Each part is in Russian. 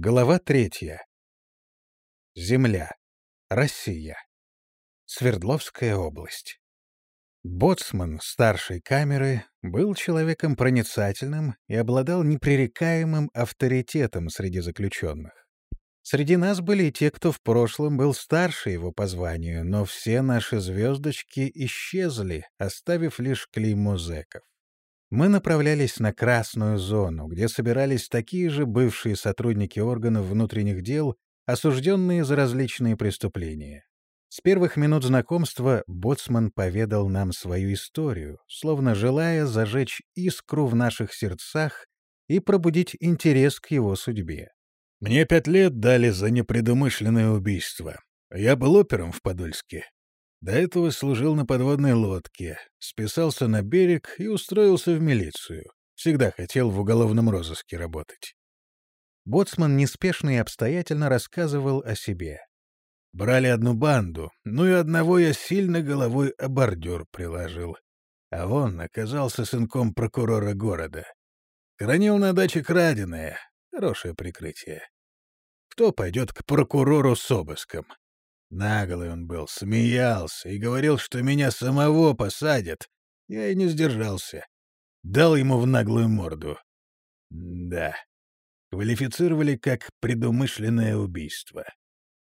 Глава третья. Земля. Россия. Свердловская область. Боцман старшей камеры был человеком проницательным и обладал непререкаемым авторитетом среди заключенных. Среди нас были и те, кто в прошлом был старше его по званию, но все наши звездочки исчезли, оставив лишь клеймо зэков. Мы направлялись на красную зону, где собирались такие же бывшие сотрудники органов внутренних дел, осужденные за различные преступления. С первых минут знакомства Боцман поведал нам свою историю, словно желая зажечь искру в наших сердцах и пробудить интерес к его судьбе. «Мне пять лет дали за непредумышленное убийство. Я был опером в Подольске. До этого служил на подводной лодке, списался на берег и устроился в милицию. Всегда хотел в уголовном розыске работать. Боцман неспешно и обстоятельно рассказывал о себе. Брали одну банду, ну и одного я сильно головой о бордюр приложил. А он оказался сынком прокурора города. Хранил на даче краденое. Хорошее прикрытие. Кто пойдет к прокурору с обыском? Наглый он был, смеялся и говорил, что меня самого посадят. Я и не сдержался. Дал ему в наглую морду. Да, квалифицировали как предумышленное убийство.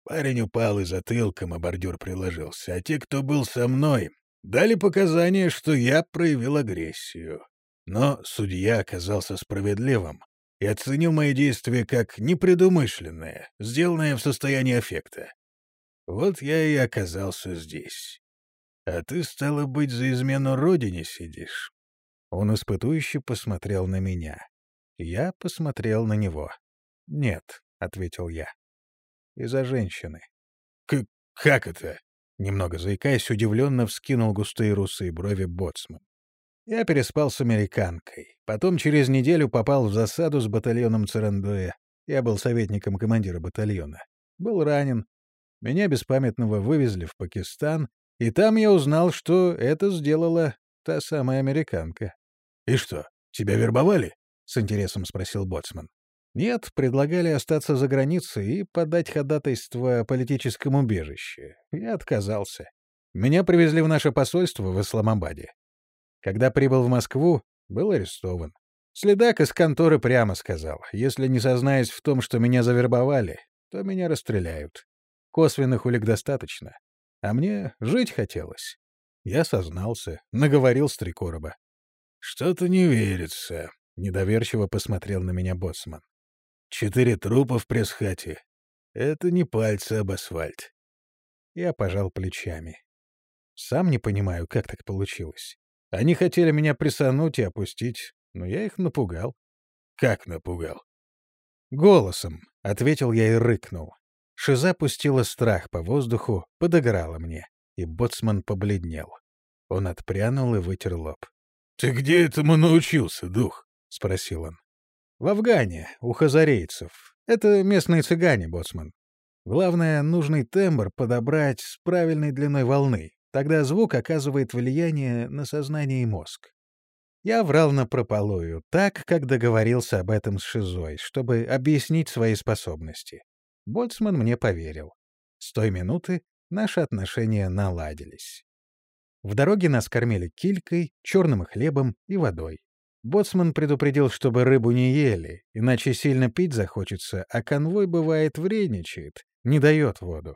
Парень упал и затылком, а бордюр приложился, а те, кто был со мной, дали показания, что я проявил агрессию. Но судья оказался справедливым и оценил мои действия как непредумышленное, сделанное в состоянии аффекта. Вот я и оказался здесь. А ты, стало быть, за измену родине сидишь. Он испытующе посмотрел на меня. Я посмотрел на него. «Нет», — ответил я. «Из-за женщины». «Как это?» Немного заикаясь, удивленно вскинул густые русые брови боцман. Я переспал с американкой. Потом через неделю попал в засаду с батальоном Царандуэ. Я был советником командира батальона. Был ранен, меня беспамятного вывезли в Пакистан, и там я узнал, что это сделала та самая американка. — И что, тебя вербовали? — с интересом спросил Боцман. — Нет, предлагали остаться за границей и подать ходатайство о политическом убежище. Я отказался. Меня привезли в наше посольство в Исламабаде. Когда прибыл в Москву, был арестован. Следак из конторы прямо сказал, если не сознаюсь в том, что меня завербовали, то меня расстреляют. Косвенных улик достаточно. А мне жить хотелось. Я сознался, наговорил с три короба. — Что-то не верится, — недоверчиво посмотрел на меня боссман. — Четыре трупа в пресс-хате. Это не пальцы об асфальт. Я пожал плечами. Сам не понимаю, как так получилось. Они хотели меня присануть и опустить, но я их напугал. — Как напугал? — Голосом, — ответил я и рыкнул. Шиза пустила страх по воздуху, подыграла мне, и боцман побледнел. Он отпрянул и вытер лоб. — Ты где этому научился, дух? — спросил он. — В Афгане, у хазарейцев. Это местные цыгане, боцман. Главное, нужный тембр подобрать с правильной длиной волны. Тогда звук оказывает влияние на сознание и мозг. Я врал напропалую, так, как договорился об этом с Шизой, чтобы объяснить свои способности. Боцман мне поверил. С той минуты наши отношения наладились. В дороге нас кормили килькой, черным хлебом и водой. Боцман предупредил, чтобы рыбу не ели, иначе сильно пить захочется, а конвой, бывает, вредничает, не дает воду.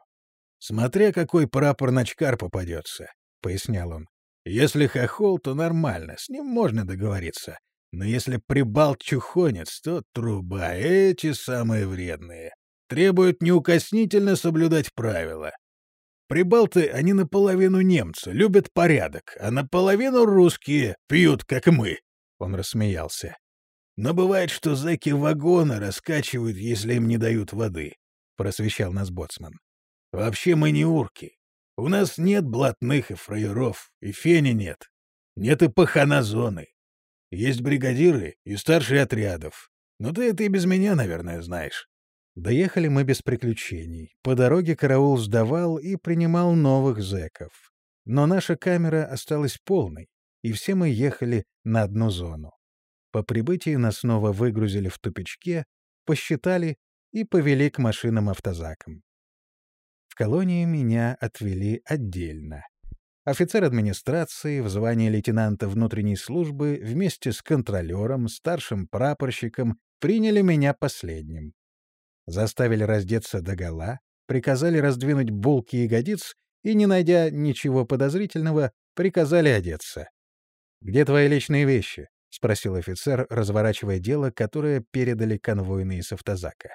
«Смотря какой прапор-ночкар попадется», — пояснял он. «Если хохол, то нормально, с ним можно договориться. Но если прибалт-чухонец, то труба, эти самые вредные требуют неукоснительно соблюдать правила. Прибалты, они наполовину немцы, любят порядок, а наполовину русские, пьют, как мы. Он рассмеялся. Но бывает, что зэки вагоны раскачивают, если им не дают воды, — просвещал нас боцман. Вообще мы не урки. У нас нет блатных и фраеров, и фени нет. Нет и пахана зоны. Есть бригадиры и старшие отрядов. Но ты это и без меня, наверное, знаешь. Доехали мы без приключений. По дороге караул сдавал и принимал новых зэков. Но наша камера осталась полной, и все мы ехали на одну зону. По прибытии нас снова выгрузили в тупичке, посчитали и повели к машинам-автозакам. В колонии меня отвели отдельно. Офицер администрации в звании лейтенанта внутренней службы вместе с контролером, старшим прапорщиком приняли меня последним. Заставили раздеться догола, приказали раздвинуть булки ягодиц и, не найдя ничего подозрительного, приказали одеться. «Где твои личные вещи?» — спросил офицер, разворачивая дело, которое передали конвойные с автозака.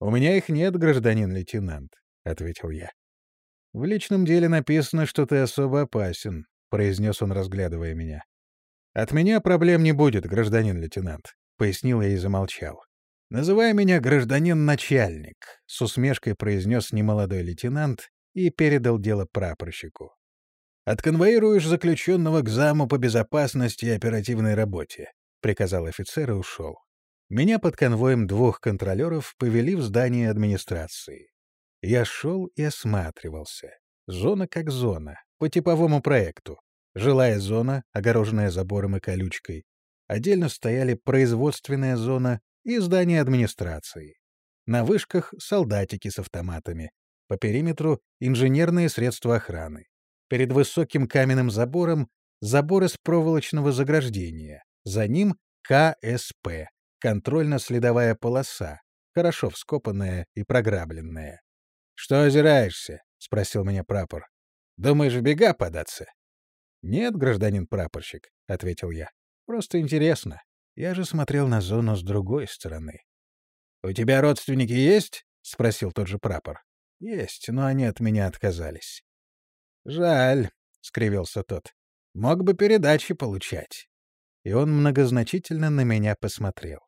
«У меня их нет, гражданин лейтенант», — ответил я. «В личном деле написано, что ты особо опасен», — произнес он, разглядывая меня. «От меня проблем не будет, гражданин лейтенант», — пояснил я и замолчал. «Называй меня гражданин-начальник», — с усмешкой произнес немолодой лейтенант и передал дело прапорщику. «Отконвоируешь заключенного к заму по безопасности и оперативной работе», — приказал офицер и ушел. Меня под конвоем двух контролеров повели в здание администрации. Я шел и осматривался. Зона как зона, по типовому проекту. Жилая зона, огороженная забором и колючкой. Отдельно стояли производственная зона и здание администрации. На вышках — солдатики с автоматами. По периметру — инженерные средства охраны. Перед высоким каменным забором — забор из проволочного заграждения. За ним — КСП контрольно-следовая полоса, хорошо вскопанная и програбленная. — Что озираешься? — спросил меня прапор. — Думаешь, бега податься? — Нет, гражданин прапорщик, — ответил я. — Просто интересно. Я же смотрел на зону с другой стороны. — У тебя родственники есть? — спросил тот же прапор. — Есть, но они от меня отказались. — Жаль, — скривился тот. — Мог бы передачи получать. И он многозначительно на меня посмотрел.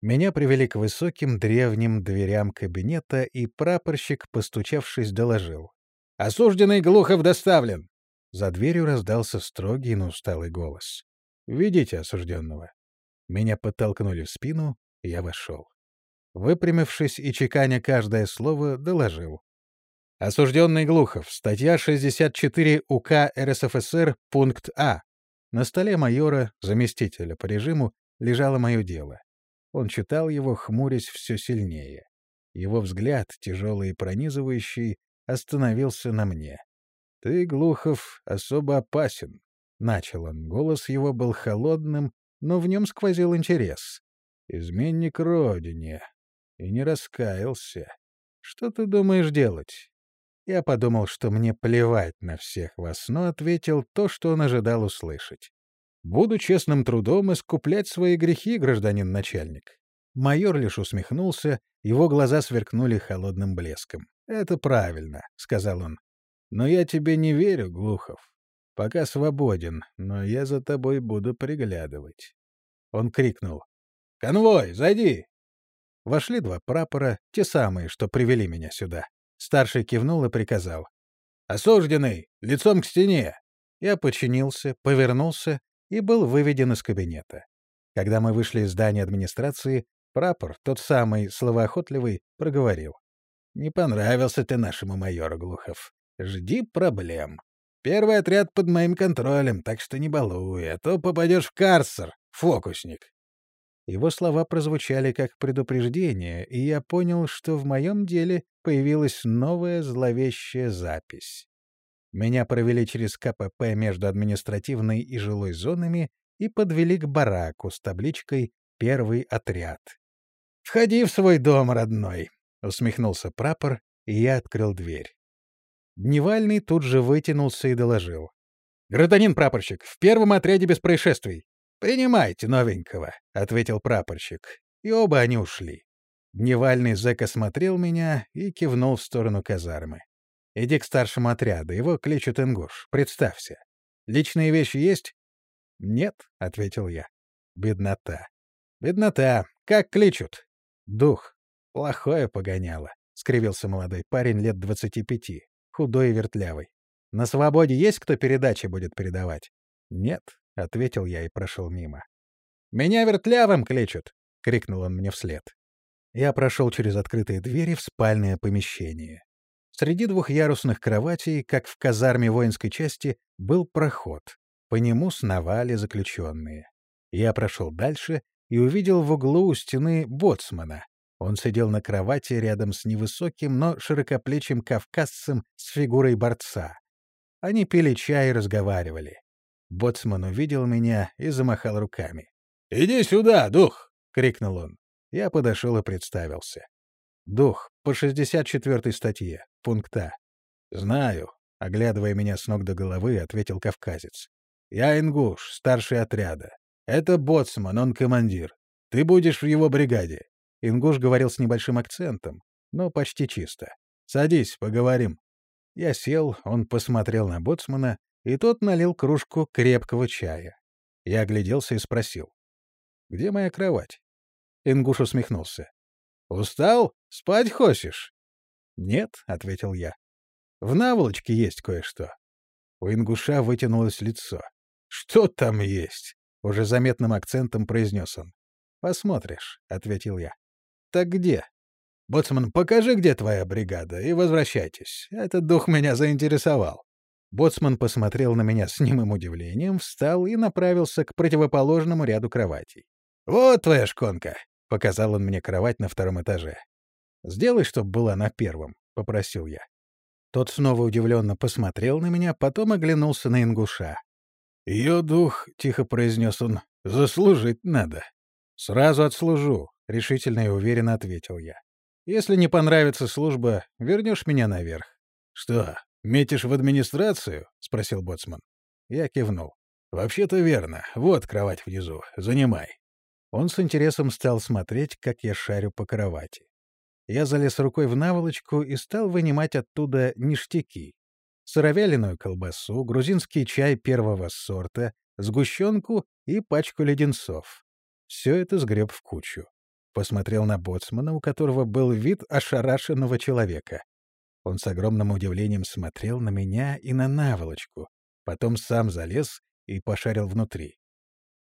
Меня привели к высоким древним дверям кабинета, и прапорщик, постучавшись, доложил. «Осужденный Глухов доставлен!» За дверью раздался строгий, но усталый голос. «Ведите осужденного». Меня подтолкнули в спину, я вошел. Выпрямившись и чеканя каждое слово, доложил. Осужденный Глухов, статья 64 УК РСФСР, пункт А. На столе майора, заместителя по режиму, лежало мое дело. Он читал его, хмурясь все сильнее. Его взгляд, тяжелый и пронизывающий, остановился на мне. — Ты, Глухов, особо опасен. Начал он. Голос его был холодным, но в нем сквозил интерес. Изменник родине. И не раскаялся. Что ты думаешь делать? Я подумал, что мне плевать на всех вас, но ответил то, что он ожидал услышать. Буду честным трудом искуплять свои грехи, гражданин начальник. Майор лишь усмехнулся, его глаза сверкнули холодным блеском. «Это правильно», — сказал он. «Но я тебе не верю, Глухов. Пока свободен, но я за тобой буду приглядывать». Он крикнул. «Конвой, зайди!» Вошли два прапора, те самые, что привели меня сюда. Старший кивнул и приказал. «Осужденный! Лицом к стене!» Я подчинился, повернулся и был выведен из кабинета. Когда мы вышли из здания администрации, прапор, тот самый словоохотливый, проговорил. «Не понравился ты нашему майору, Глухов. Жди проблем. Первый отряд под моим контролем, так что не балуй, а то попадешь в карцер, фокусник». Его слова прозвучали как предупреждение, и я понял, что в моем деле появилась новая зловещая запись. Меня провели через КПП между административной и жилой зонами и подвели к бараку с табличкой «Первый отряд». «Входи в свой дом, родной!» — усмехнулся прапор, и я открыл дверь. Дневальный тут же вытянулся и доложил. «Гражданин прапорщик, в первом отряде без происшествий». «Принимайте новенького», — ответил прапорщик, и оба они ушли. Дневальный зэк осмотрел меня и кивнул в сторону казармы. Иди к старшему отряду, его кличут Ингуш, представься. Личные вещи есть? — Нет, — ответил я. — Беднота. — Беднота. Как кличут? — Дух. — Плохое погоняло, — скривился молодой парень лет двадцати пяти, худой и вертлявый. — На свободе есть кто передачи будет передавать? — Нет, — ответил я и прошел мимо. — Меня вертлявым кличут! — крикнул он мне вслед. Я прошел через открытые двери в спальное помещение. Среди двухъярусных кроватей, как в казарме воинской части, был проход. По нему сновали заключенные. Я прошел дальше и увидел в углу у стены боцмана. Он сидел на кровати рядом с невысоким, но широкоплечим кавказцем с фигурой борца. Они пили чай и разговаривали. Боцман увидел меня и замахал руками. «Иди сюда, дух!» — крикнул он. Я подошел и представился. «Дух, по 64-й статье, пункта». «Знаю», — оглядывая меня с ног до головы, ответил кавказец. «Я ингуш, старший отряда. Это боцман, он командир. Ты будешь в его бригаде». Ингуш говорил с небольшим акцентом, но почти чисто. «Садись, поговорим». Я сел, он посмотрел на боцмана, и тот налил кружку крепкого чая. Я огляделся и спросил. «Где моя кровать?» Ингуш усмехнулся. «Устал? Спать хочешь?» «Нет», — ответил я. «В наволочке есть кое-что». У ингуша вытянулось лицо. «Что там есть?» — уже заметным акцентом произнес он. «Посмотришь», — ответил я. «Так где?» «Боцман, покажи, где твоя бригада, и возвращайтесь. Этот дух меня заинтересовал». Боцман посмотрел на меня с немым удивлением, встал и направился к противоположному ряду кроватей. «Вот твоя шконка!» — показал он мне кровать на втором этаже. «Сделай, чтоб была на первом», — попросил я. Тот снова удивленно посмотрел на меня, потом оглянулся на ингуша. «Ее дух», — тихо произнес он, — «заслужить надо». «Сразу отслужу», — решительно и уверенно ответил я. «Если не понравится служба, вернешь меня наверх». «Что, метишь в администрацию?» — спросил боцман. Я кивнул. «Вообще-то верно. Вот кровать внизу. Занимай». Он с интересом стал смотреть, как я шарю по кровати. Я залез рукой в наволочку и стал вынимать оттуда ништяки. Сыровяленую колбасу, грузинский чай первого сорта, сгущенку и пачку леденцов. Все это сгреб в кучу. Посмотрел на боцмана, у которого был вид ошарашенного человека. Он с огромным удивлением смотрел на меня и на наволочку. Потом сам залез и пошарил внутри.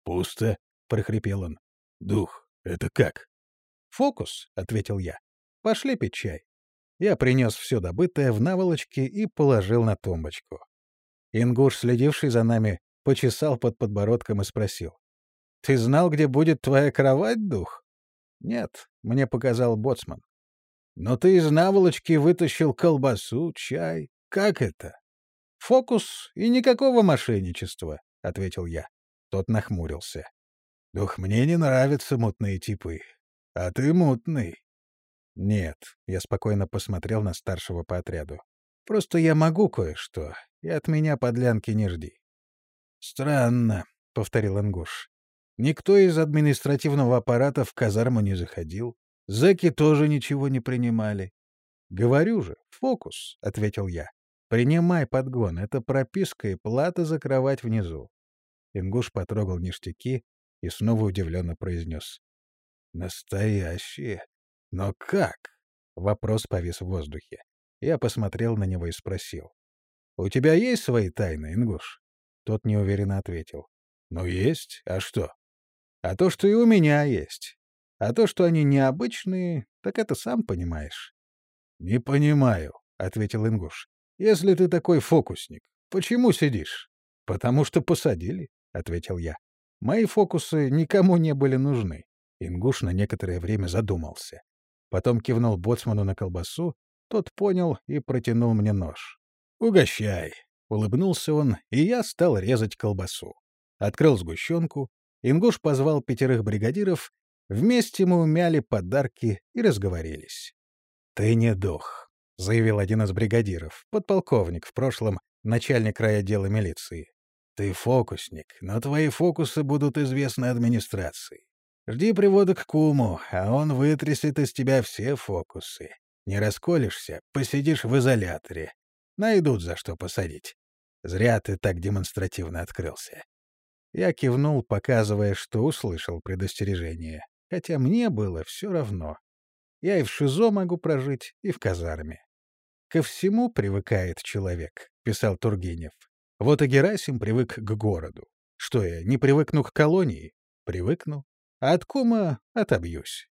«Пусто», — прохрипел он. «Дух, это как?» «Фокус», — ответил я. «Пошли пить чай». Я принес все добытое в наволочке и положил на тумбочку. Ингуш, следивший за нами, почесал под подбородком и спросил. «Ты знал, где будет твоя кровать, дух?» «Нет», — мне показал боцман. «Но ты из наволочки вытащил колбасу, чай. Как это?» «Фокус и никакого мошенничества», — ответил я. Тот нахмурился. Дух, мне не нравятся мутные типы. А ты мутный. Нет, я спокойно посмотрел на старшего по отряду. Просто я могу кое-что, и от меня подлянки не жди. Странно, — повторил Ингуш. Никто из административного аппарата в казарму не заходил. Зэки тоже ничего не принимали. Говорю же, фокус, — ответил я. Принимай подгон, это прописка и плата за кровать внизу. Ингуш потрогал ништяки, и снова удивленно произнес. «Настоящие? Но как?» Вопрос повис в воздухе. Я посмотрел на него и спросил. «У тебя есть свои тайны, Ингуш?» Тот неуверенно ответил. «Ну, есть. А что?» «А то, что и у меня есть. А то, что они необычные, так это сам понимаешь». «Не понимаю», — ответил Ингуш. «Если ты такой фокусник, почему сидишь?» «Потому что посадили», — ответил я. Мои фокусы никому не были нужны. Ингуш на некоторое время задумался. Потом кивнул боцману на колбасу, тот понял и протянул мне нож. «Угощай!» — улыбнулся он, и я стал резать колбасу. Открыл сгущенку, Ингуш позвал пятерых бригадиров, вместе мы умяли подарки и разговорились. «Ты не дух», — заявил один из бригадиров, подполковник в прошлом, начальник райотдела милиции. Ты фокусник, но твои фокусы будут известны администрации. Жди привода к куму, а он вытрясет из тебя все фокусы. Не расколешься, посидишь в изоляторе. Найдут за что посадить. Зря ты так демонстративно открылся. Я кивнул, показывая, что услышал предостережение, хотя мне было все равно. Я и в ШИЗО могу прожить, и в казарме. «Ко всему привыкает человек», — писал Тургенев. Вот и Герасим привык к городу. Что я, не привыкну к колонии? Привыкну. А от кума отобьюсь.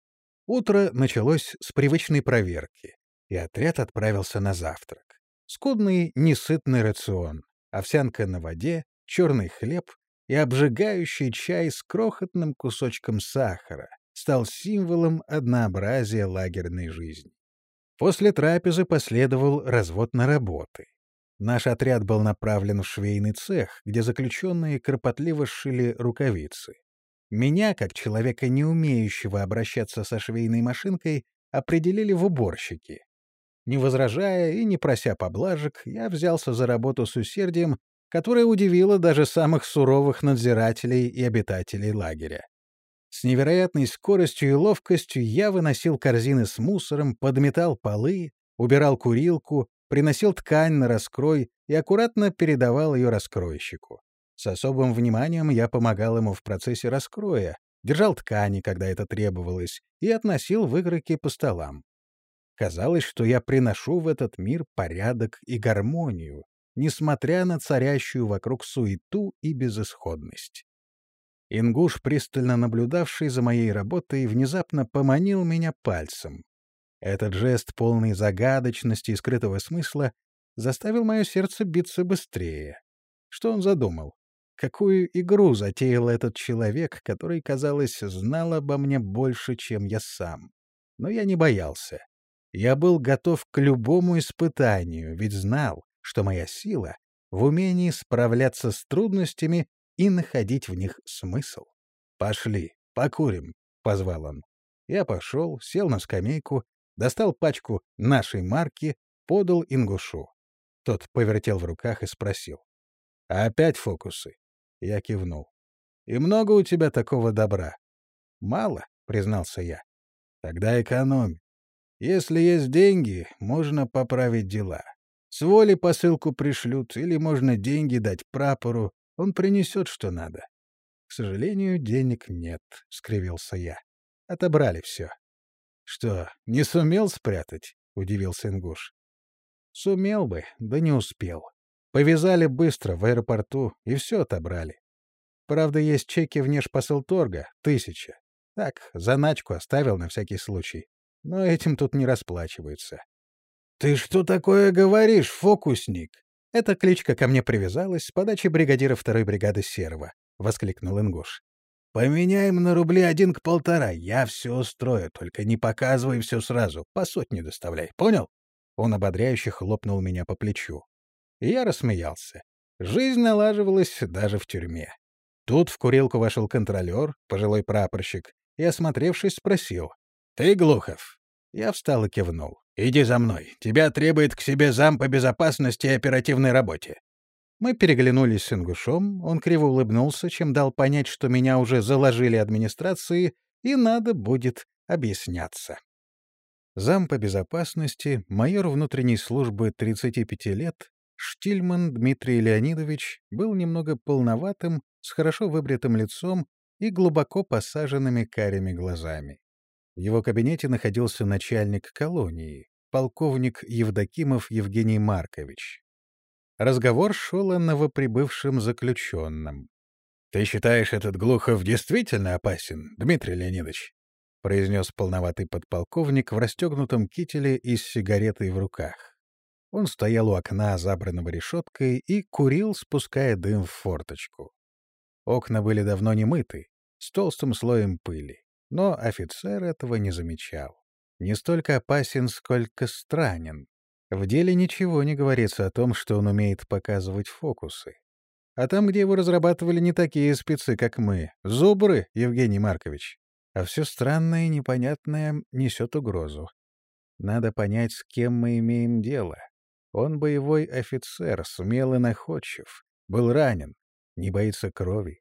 Утро началось с привычной проверки, и отряд отправился на завтрак. Скудный, несытный рацион, овсянка на воде, черный хлеб и обжигающий чай с крохотным кусочком сахара, стал символом однообразия лагерной жизни. После трапезы последовал развод на работы. Наш отряд был направлен в швейный цех, где заключенные кропотливо сшили рукавицы. Меня, как человека, не умеющего обращаться со швейной машинкой, определили в уборщики. Не возражая и не прося поблажек, я взялся за работу с усердием, которое удивило даже самых суровых надзирателей и обитателей лагеря. С невероятной скоростью и ловкостью я выносил корзины с мусором, подметал полы, убирал курилку, приносил ткань на раскрой и аккуратно передавал ее раскройщику. С особым вниманием я помогал ему в процессе раскроя, держал ткани, когда это требовалось, и относил выкройки по столам. Казалось, что я приношу в этот мир порядок и гармонию, несмотря на царящую вокруг суету и безысходность. Ингуш, пристально наблюдавший за моей работой, внезапно поманил меня пальцем. Этот жест, полный загадочности и скрытого смысла, заставил мое сердце биться быстрее. Что он задумал? Какую игру затеял этот человек, который, казалось, знал обо мне больше, чем я сам? Но я не боялся. Я был готов к любому испытанию, ведь знал, что моя сила в умении справляться с трудностями и находить в них смысл. «Пошли, покурим», — позвал он. Я пошел, сел на скамейку достал пачку нашей марки, подал Ингушу. Тот повертел в руках и спросил. «А опять фокусы?» Я кивнул. «И много у тебя такого добра?» «Мало», — признался я. «Тогда экономь. Если есть деньги, можно поправить дела. С воли посылку пришлют, или можно деньги дать прапору, он принесет, что надо». «К сожалению, денег нет», — скривился я. «Отобрали все. «Что, не сумел спрятать?» — удивился Ингуш. «Сумел бы, да не успел. Повязали быстро в аэропорту и все отобрали. Правда, есть чеки внешпосылторга, тысяча. Так, заначку оставил на всякий случай. Но этим тут не расплачиваются. «Ты что такое говоришь, фокусник?» Эта кличка ко мне привязалась с подачи бригадира второй бригады Серова, — воскликнул Ингуш. Поменяем на рубли один к полтора. Я все устрою, только не показывай все сразу. По сотне доставляй. Понял? Он ободряюще хлопнул меня по плечу. И я рассмеялся. Жизнь налаживалась даже в тюрьме. Тут в курилку вошел контролер, пожилой прапорщик, и, осмотревшись, спросил. — Ты, Глухов? Я встал и кивнул. — Иди за мной. Тебя требует к себе зам по безопасности и оперативной работе. Мы переглянулись с Ингушом, он криво улыбнулся, чем дал понять, что меня уже заложили администрации, и надо будет объясняться. Зам по безопасности, майор внутренней службы 35 лет, Штильман Дмитрий Леонидович был немного полноватым, с хорошо выбритым лицом и глубоко посаженными карими глазами. В его кабинете находился начальник колонии, полковник Евдокимов Евгений Маркович. Разговор шел о новоприбывшем заключенном. — Ты считаешь, этот Глухов действительно опасен, Дмитрий Леонидович? — произнес полноватый подполковник в расстегнутом кителе и с сигаретой в руках. Он стоял у окна, забранного решеткой, и курил, спуская дым в форточку. Окна были давно не мыты, с толстым слоем пыли, но офицер этого не замечал. Не столько опасен, сколько странен, в деле ничего не говорится о том, что он умеет показывать фокусы. А там, где его разрабатывали не такие спецы, как мы, зубры, Евгений Маркович. А все странное и непонятное несет угрозу. Надо понять, с кем мы имеем дело. Он боевой офицер, смелый находчив, был ранен, не боится крови.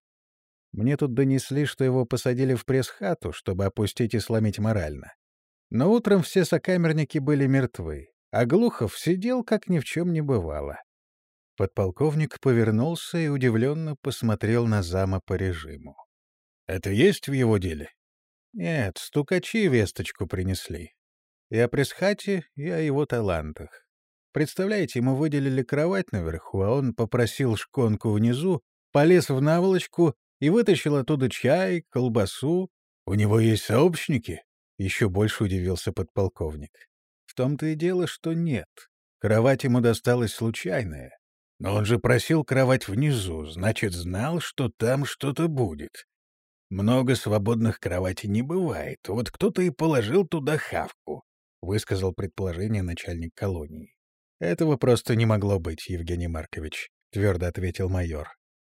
Мне тут донесли, что его посадили в пресс-хату, чтобы опустить и сломить морально. Но утром все сокамерники были мертвы, а Глухов сидел, как ни в чем не бывало. Подполковник повернулся и удивленно посмотрел на зама по режиму. — Это есть в его деле? — Нет, стукачи весточку принесли. И о пресхате, и о его талантах. Представляете, ему выделили кровать наверху, а он попросил шконку внизу, полез в наволочку и вытащил оттуда чай, колбасу. У него есть сообщники? Еще больше удивился подполковник. В том-то и дело, что нет. Кровать ему досталась случайная. Но он же просил кровать внизу, значит, знал, что там что-то будет. Много свободных кроватей не бывает. Вот кто-то и положил туда хавку, — высказал предположение начальник колонии. Этого просто не могло быть, Евгений Маркович, — твердо ответил майор.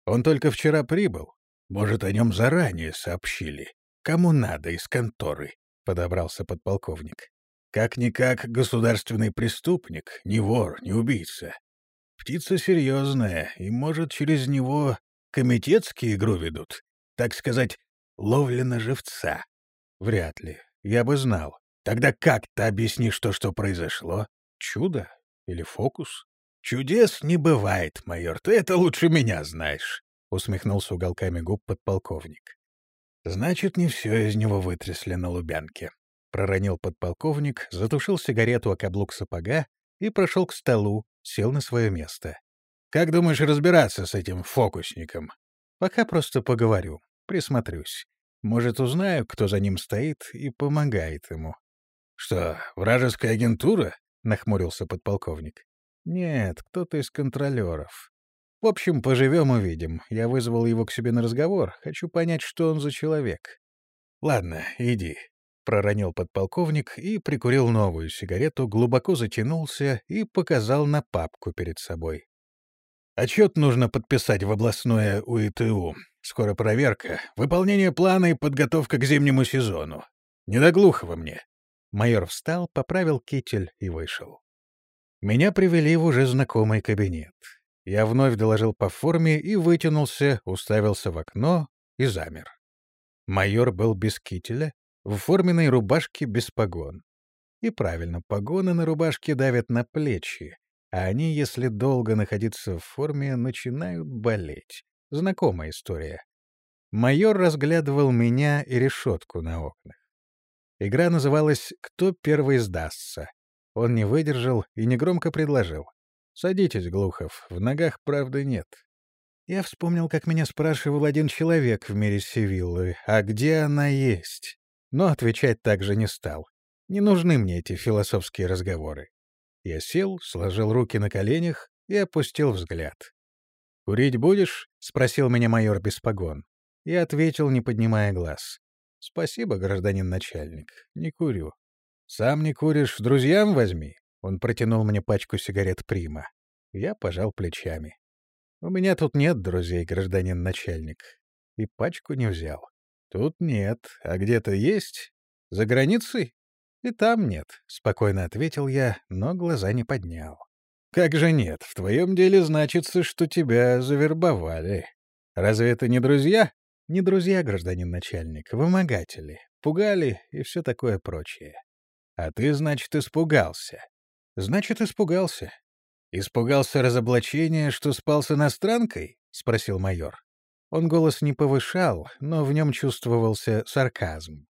Он только вчера прибыл. Может, о нем заранее сообщили. Кому надо из конторы, — подобрался подполковник. Как-никак государственный преступник, не вор, не убийца. Птица серьезная, и, может, через него комитетские игру ведут. Так сказать, ловля на живца. Вряд ли. Я бы знал. Тогда как ты объяснишь то, что произошло? Чудо? Или фокус? Чудес не бывает, майор. Ты это лучше меня знаешь. Усмехнулся уголками губ подполковник. Значит, не все из него вытрясли на Лубянке. Проронил подполковник, затушил сигарету о каблук сапога и прошел к столу, сел на свое место. «Как думаешь разбираться с этим фокусником?» «Пока просто поговорю, присмотрюсь. Может, узнаю, кто за ним стоит и помогает ему». «Что, вражеская агентура?» — нахмурился подполковник. «Нет, кто-то из контролеров. В общем, поживем увидим. Я вызвал его к себе на разговор. Хочу понять, что он за человек». «Ладно, иди», — проронил подполковник и прикурил новую сигарету, глубоко затянулся и показал на папку перед собой. «Отчет нужно подписать в областное УИТУ. Скоро проверка, выполнение плана и подготовка к зимнему сезону. Не до глухого мне». Майор встал, поправил китель и вышел. Меня привели в уже знакомый кабинет. Я вновь доложил по форме и вытянулся, уставился в окно и замер. Майор был без кителя, в форменной рубашке без погон. И правильно, погоны на рубашке давят на плечи, а они, если долго находиться в форме, начинают болеть. Знакомая история. Майор разглядывал меня и решетку на окнах. Игра называлась «Кто первый сдастся?». Он не выдержал и негромко предложил. «Садитесь, Глухов, в ногах правды нет». Я вспомнил, как меня спрашивал один человек в мире Севиллы, а где она есть? но отвечать также не стал. Не нужны мне эти философские разговоры. Я сел, сложил руки на коленях и опустил взгляд. «Курить будешь?» — спросил меня майор без погон. Я ответил, не поднимая глаз. «Спасибо, гражданин начальник, не курю». «Сам не куришь, друзьям возьми». Он протянул мне пачку сигарет «Прима». Я пожал плечами. «У меня тут нет друзей, гражданин начальник». И пачку не взял. Тут нет, а где-то есть? За границей? И там нет, — спокойно ответил я, но глаза не поднял. Как же нет? В твоем деле значится, что тебя завербовали. Разве это не друзья? Не друзья, гражданин начальник, вымогатели. Пугали и все такое прочее. А ты, значит, испугался. Значит, испугался. Испугался разоблачения, что спал с иностранкой? — спросил майор. Он голос не повышал, но в нем чувствовался сарказм.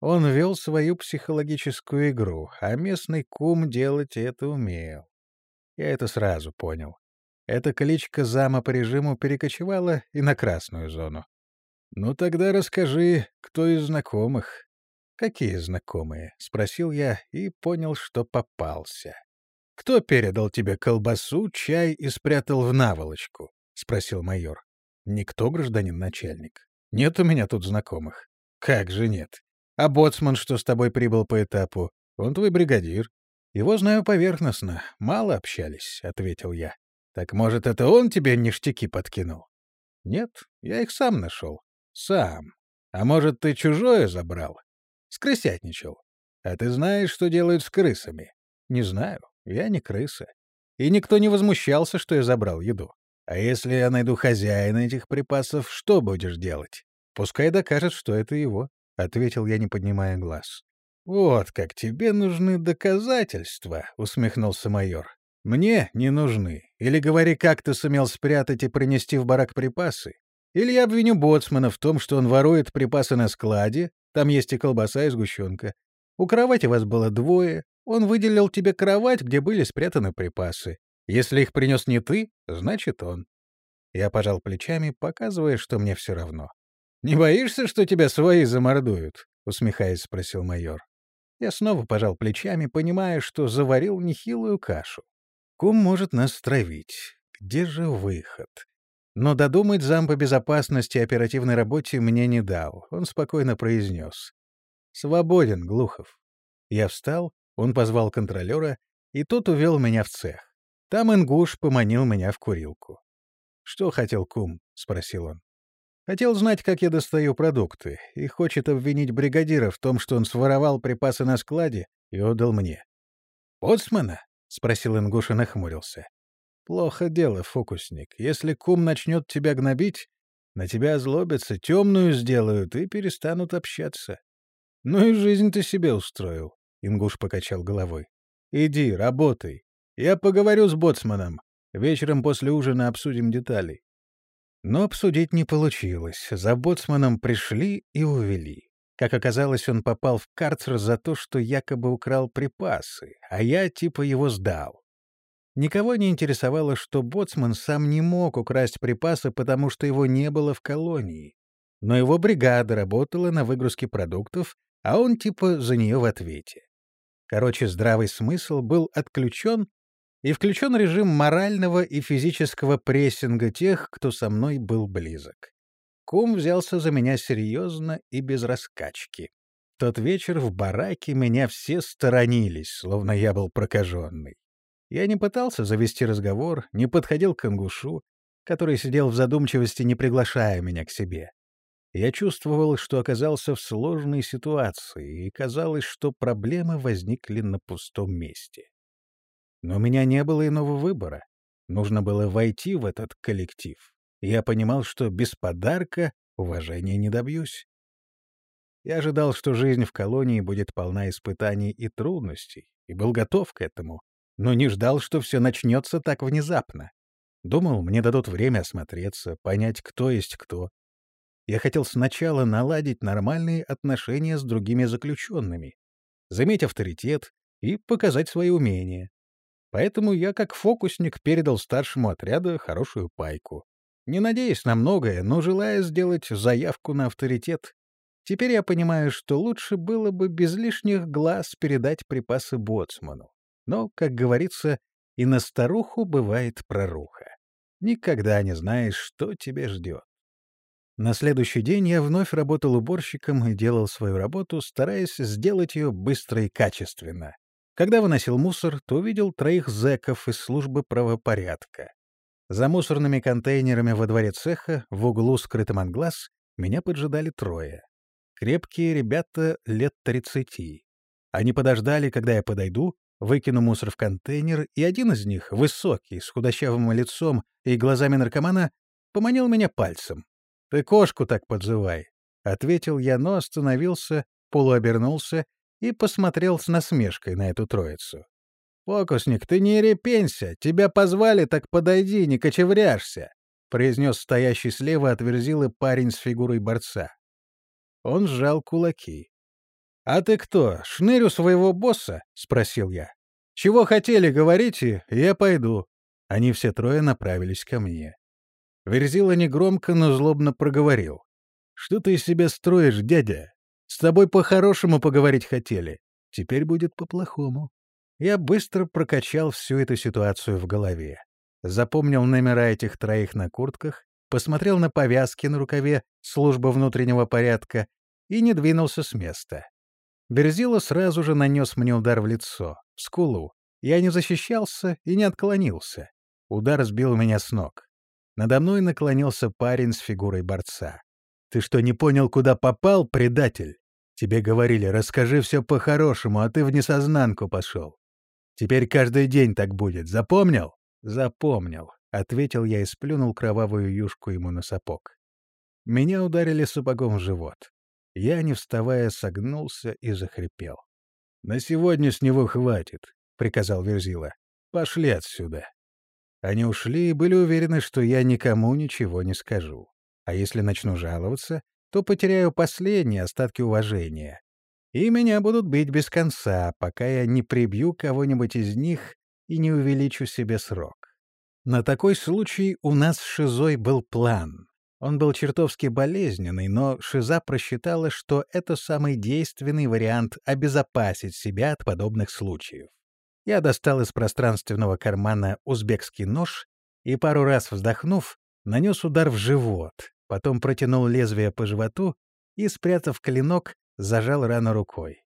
Он вел свою психологическую игру, а местный кум делать это умел. Я это сразу понял. Эта кличка зама по режиму перекочевала и на красную зону. «Ну тогда расскажи, кто из знакомых?» «Какие знакомые?» — спросил я и понял, что попался. «Кто передал тебе колбасу, чай и спрятал в наволочку?» — спросил майор. Никто, гражданин начальник. Нет у меня тут знакомых. Как же нет? А боцман, что с тобой прибыл по этапу, он твой бригадир. Его знаю поверхностно, мало общались, — ответил я. Так может, это он тебе ништяки подкинул? Нет, я их сам нашел. Сам. А может, ты чужое забрал? Скрысятничал. А ты знаешь, что делают с крысами? Не знаю, я не крыса. И никто не возмущался, что я забрал еду. А если я найду хозяина этих припасов, что будешь делать? Пускай докажет, что это его, — ответил я, не поднимая глаз. «Вот как тебе нужны доказательства», — усмехнулся майор. «Мне не нужны. Или говори, как ты сумел спрятать и принести в барак припасы. Или я обвиню боцмана в том, что он ворует припасы на складе, там есть и колбаса, и сгущенка. У кровати вас было двое, он выделил тебе кровать, где были спрятаны припасы. Если их принес не ты, значит он. Я пожал плечами, показывая, что мне все равно. «Не боишься, что тебя свои замордуют?» — усмехаясь, спросил майор. Я снова пожал плечами, понимая, что заварил нехилую кашу. Кум может нас травить. Где же выход? Но додумать зам по безопасности и оперативной работе мне не дал. Он спокойно произнес. «Свободен, Глухов». Я встал, он позвал контролера, и тот увел меня в цех. Там Ингуш поманил меня в курилку. «Что хотел кум?» — спросил он. «Хотел знать, как я достаю продукты, и хочет обвинить бригадира в том, что он своровал припасы на складе и отдал мне». «Боцмана?» — спросил Ингуш и нахмурился. «Плохо дело, фокусник. Если кум начнет тебя гнобить, на тебя озлобятся, темную сделают и перестанут общаться». «Ну и жизнь ты себе устроил», — Ингуш покачал головой. «Иди, работай. Я поговорю с боцманом. Вечером после ужина обсудим детали. Но обсудить не получилось. За боцманом пришли и увели. Как оказалось, он попал в карцер за то, что якобы украл припасы, а я типа его сдал. Никого не интересовало, что боцман сам не мог украсть припасы, потому что его не было в колонии. Но его бригада работала на выгрузке продуктов, а он типа за нее в ответе. Короче, здравый смысл был отключен, и включен режим морального и физического прессинга тех, кто со мной был близок. Кум взялся за меня серьезно и без раскачки. Тот вечер в бараке меня все сторонились, словно я был прокаженный. Я не пытался завести разговор, не подходил к ангушу, который сидел в задумчивости, не приглашая меня к себе. Я чувствовал, что оказался в сложной ситуации, и казалось, что проблемы возникли на пустом месте. Но у меня не было иного выбора. Нужно было войти в этот коллектив. Я понимал, что без подарка уважения не добьюсь. Я ожидал, что жизнь в колонии будет полна испытаний и трудностей, и был готов к этому, но не ждал, что все начнется так внезапно. Думал, мне дадут время осмотреться, понять, кто есть кто. Я хотел сначала наладить нормальные отношения с другими заключенными, заметить авторитет и показать свои умения. Поэтому я, как фокусник, передал старшему отряду хорошую пайку. Не надеясь на многое, но желая сделать заявку на авторитет. Теперь я понимаю, что лучше было бы без лишних глаз передать припасы боцману. Но, как говорится, и на старуху бывает проруха. Никогда не знаешь, что тебе ждет. На следующий день я вновь работал уборщиком и делал свою работу, стараясь сделать ее быстро и качественно. Когда выносил мусор, то увидел троих зэков из службы правопорядка. За мусорными контейнерами во дворе цеха, в углу скрытым от глаз, меня поджидали трое. Крепкие ребята лет тридцати. Они подождали, когда я подойду, выкину мусор в контейнер, и один из них, высокий, с худощавым лицом и глазами наркомана, поманил меня пальцем. «Ты кошку так подзывай», — ответил я, но остановился, полуобернулся и посмотрел с насмешкой на эту троицу. «Фокусник, ты не репенься! Тебя позвали, так подойди, не кочевряшься!» — произнес стоящий слева от Верзилы парень с фигурой борца. Он сжал кулаки. «А ты кто, шнырю своего босса?» — спросил я. «Чего хотели, говорите, я пойду». Они все трое направились ко мне. Верзила негромко, но злобно проговорил. «Что ты из себя строишь, дядя? С тобой по-хорошему поговорить хотели. Теперь будет по-плохому. Я быстро прокачал всю эту ситуацию в голове. Запомнил номера этих троих на куртках, посмотрел на повязки на рукаве службы внутреннего порядка и не двинулся с места. Берзила сразу же нанес мне удар в лицо, в скулу. Я не защищался и не отклонился. Удар сбил меня с ног. Надо мной наклонился парень с фигурой борца. Ты что, не понял, куда попал, предатель? Тебе говорили, расскажи все по-хорошему, а ты в несознанку пошел. Теперь каждый день так будет. Запомнил? Запомнил, — ответил я и сплюнул кровавую юшку ему на сапог. Меня ударили сапогом в живот. Я, не вставая, согнулся и захрипел. — На сегодня с него хватит, — приказал Верзила. — Пошли отсюда. Они ушли и были уверены, что я никому ничего не скажу. А если начну жаловаться, то потеряю последние остатки уважения. И меня будут бить без конца, пока я не прибью кого-нибудь из них и не увеличу себе срок. На такой случай у нас с Шизой был план. Он был чертовски болезненный, но Шиза просчитала, что это самый действенный вариант обезопасить себя от подобных случаев. Я достал из пространственного кармана узбекский нож и, пару раз вздохнув, нанес удар в живот, потом протянул лезвие по животу и, спрятав клинок, зажал рану рукой.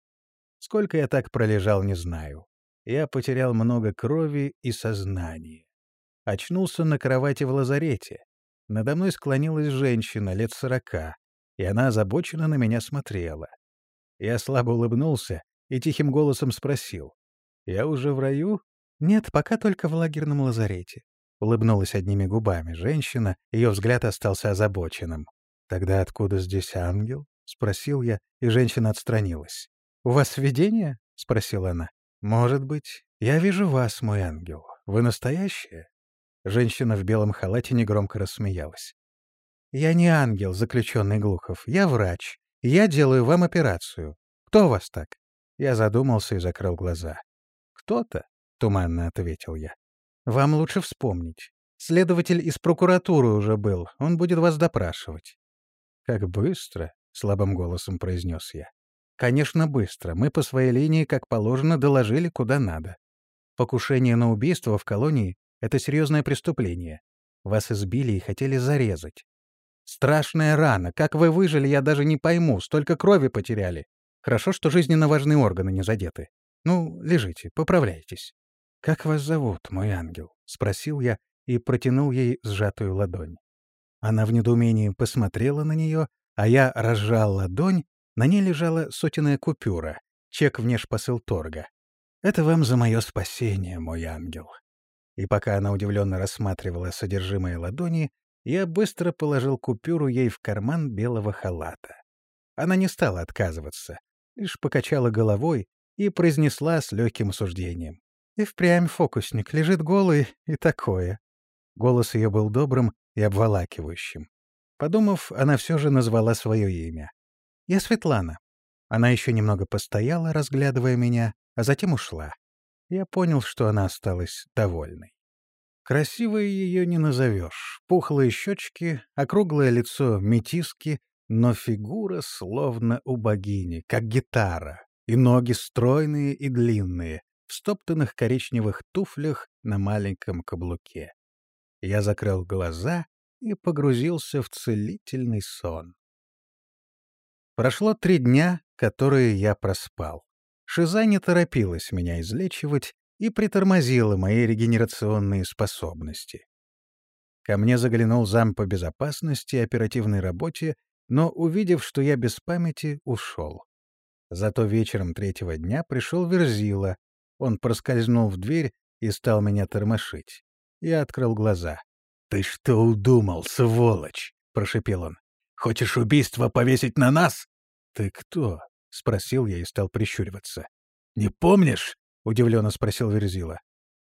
Сколько я так пролежал, не знаю. Я потерял много крови и сознания. Очнулся на кровати в лазарете. Надо мной склонилась женщина лет сорока, и она озабоченно на меня смотрела. Я слабо улыбнулся и тихим голосом спросил. «Я уже в раю?» «Нет, пока только в лагерном лазарете», — улыбнулась одними губами женщина, ее взгляд остался озабоченным. «Тогда откуда здесь ангел?» — спросил я, и женщина отстранилась. «У вас видение?» — спросила она. «Может быть. Я вижу вас, мой ангел. Вы настоящая?» Женщина в белом халате негромко рассмеялась. «Я не ангел, заключенный Глухов. Я врач. Я делаю вам операцию. Кто вас так?» Я задумался и закрыл глаза. «Кто-то?» — туманно ответил я. «Вам лучше вспомнить. Следователь из прокуратуры уже был. Он будет вас допрашивать». «Как быстро!» — слабым голосом произнес я. «Конечно, быстро. Мы по своей линии, как положено, доложили куда надо. Покушение на убийство в колонии — это серьезное преступление. Вас избили и хотели зарезать. Страшная рана. Как вы выжили, я даже не пойму. Столько крови потеряли. Хорошо, что жизненно важные органы не задеты. Ну, лежите, поправляйтесь. «Как вас зовут, мой ангел?» — спросил я и протянул ей сжатую ладонь. Она в недоумении посмотрела на нее, а я разжал ладонь, на ней лежала сотенная купюра, чек внешпосыл торга. «Это вам за мое спасение, мой ангел». И пока она удивленно рассматривала содержимое ладони, я быстро положил купюру ей в карман белого халата. Она не стала отказываться, лишь покачала головой и произнесла с легким осуждением. «И впрямь фокусник, лежит голый и такое». Голос ее был добрым и обволакивающим. Подумав, она все же назвала свое имя. «Я Светлана». Она еще немного постояла, разглядывая меня, а затем ушла. Я понял, что она осталась довольной. Красивой ее не назовешь. Пухлые щечки, округлое лицо метиски, но фигура словно у богини, как гитара, и ноги стройные и длинные, в стоптанных коричневых туфлях на маленьком каблуке. Я закрыл глаза и погрузился в целительный сон. Прошло три дня, которые я проспал. Шиза не торопилась меня излечивать и притормозила мои регенерационные способности. Ко мне заглянул зам по безопасности и оперативной работе, но, увидев, что я без памяти, ушел. Зато вечером третьего дня пришел Верзила. Он проскользнул в дверь и стал меня тормошить. Я открыл глаза. «Ты что удумал, сволочь?» — прошепел он. «Хочешь убийство повесить на нас?» «Ты кто?» — спросил я и стал прищуриваться. «Не помнишь?» — удивленно спросил Верзила.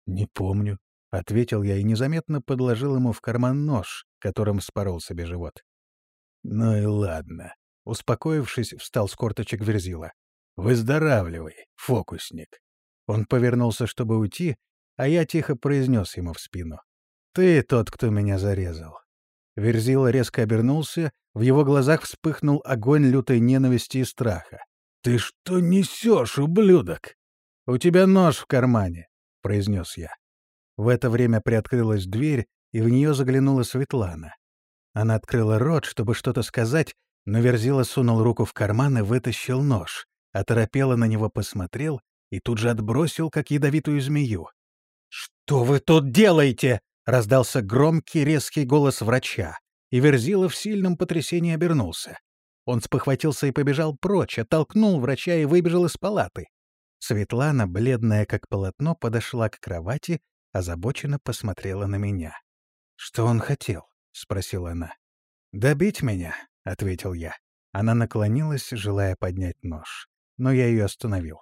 «Не помню», — ответил я и незаметно подложил ему в карман нож, которым спорол себе живот. «Ну и ладно», Успокоившись, встал с корточек Верзила. «Выздоравливай, фокусник!» Он повернулся, чтобы уйти, а я тихо произнес ему в спину. «Ты тот, кто меня зарезал». Верзила резко обернулся, в его глазах вспыхнул огонь лютой ненависти и страха. «Ты что несешь, ублюдок?» «У тебя нож в кармане», — произнес я. В это время приоткрылась дверь, и в нее заглянула Светлана. Она открыла рот, чтобы что-то сказать, но Верзила сунул руку в карман и вытащил нож, оторопело на него посмотрел и тут же отбросил, как ядовитую змею. «Что вы тут делаете?» — раздался громкий резкий голос врача, и Верзила в сильном потрясении обернулся. Он спохватился и побежал прочь, оттолкнул врача и выбежал из палаты. Светлана, бледная как полотно, подошла к кровати, озабоченно посмотрела на меня. «Что он хотел?» — спросила она. «Добить меня», — ответил я. Она наклонилась, желая поднять нож. Но я ее остановил.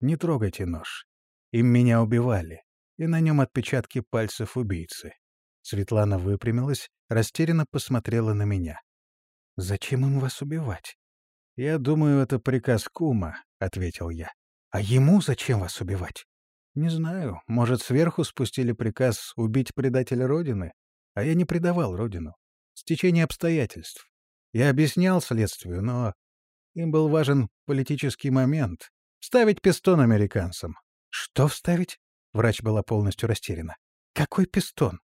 «Не трогайте нож. Им меня убивали, и на нем отпечатки пальцев убийцы». Светлана выпрямилась, растерянно посмотрела на меня. «Зачем им вас убивать?» «Я думаю, это приказ кума», — ответил я. «А ему зачем вас убивать?» «Не знаю. Может, сверху спустили приказ убить предателя Родины? А я не предавал Родину. Стечение обстоятельств. Я объяснял следствию, но им был важен политический момент. Ставить пистон американцам. Что вставить? Врач была полностью растеряна. Какой пистон?